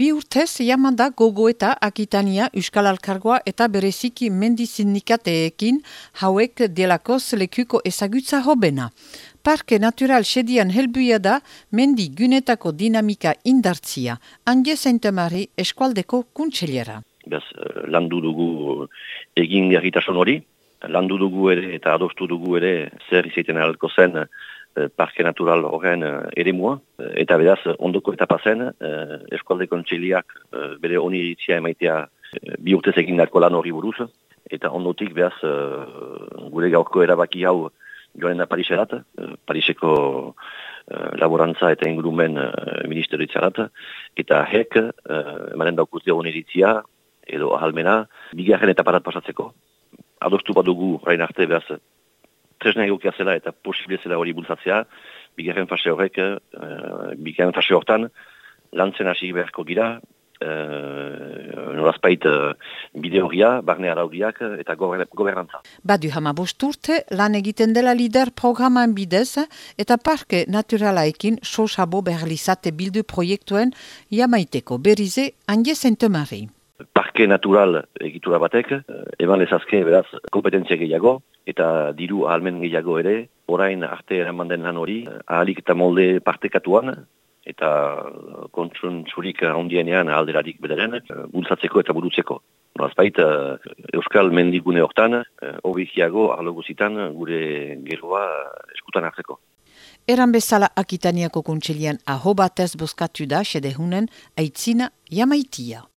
Bi urtez, jamanda gogo eta Akitania Euskal Alkargoa eta bereziki mendi sindikateekin hauek delakoz lekuko ezagutza hobena. Parke Natural sedian helbuia da mendi gunetako dinamika indartzia. Ange Saintemari eskualdeko kuntxeliera. Bez, landu dugu egin gerritasun hori, landu dugu ere eta adostu dugu ere zer izaiten alko zen Eh, parke natural horren uh, ere mua. Eta beraz, ondoko eta pasen, eskualde kontsiliak uh, bere honi iritzia emaitea uh, bi urtez egin darko lan hori buruz. Eta ondotik beraz, gure gaurko erabaki hau joan da Pariserat, uh, Pariseko laborantza eta ingurumen ministeritzarat. Eta hek, uh, emanen daukuzte honi iritzia, edo ahalmena, bigarren eta parat pasatzeko. Adostu badugu, rain arte beraz, tresna egokia zela eta posible zela hori bultzatzea, bigarren fase horrek, uh, bigarren fase hortan, lantzen hasi beharko gira, uh, norazpait uh, bide horria, barne araudiak eta gobernantza. Badu hama bosturte, lan egiten dela lider programan bidez eta parke naturalaekin sosabo berlizate bildu proiektuen jamaiteko berize handi zentemari parke natural egitura batek, eh, eman ezazke beraz kompetentzia gehiago, eta diru ahalmen gehiago ere, orain arte eraman den lan hori, ahalik eta molde partekatuan, eta kontsun zurik ondienean alderarik bedaren, eh, bultzatzeko eta burutzeko. Norazbait, eh, Euskal mendigune hortan, hobikiago arlo guzitan gure geroa eskutan hartzeko. Eran bezala Akitaniako kontselian aho batez boskatu da, sedehunen, aitzina jamaitia.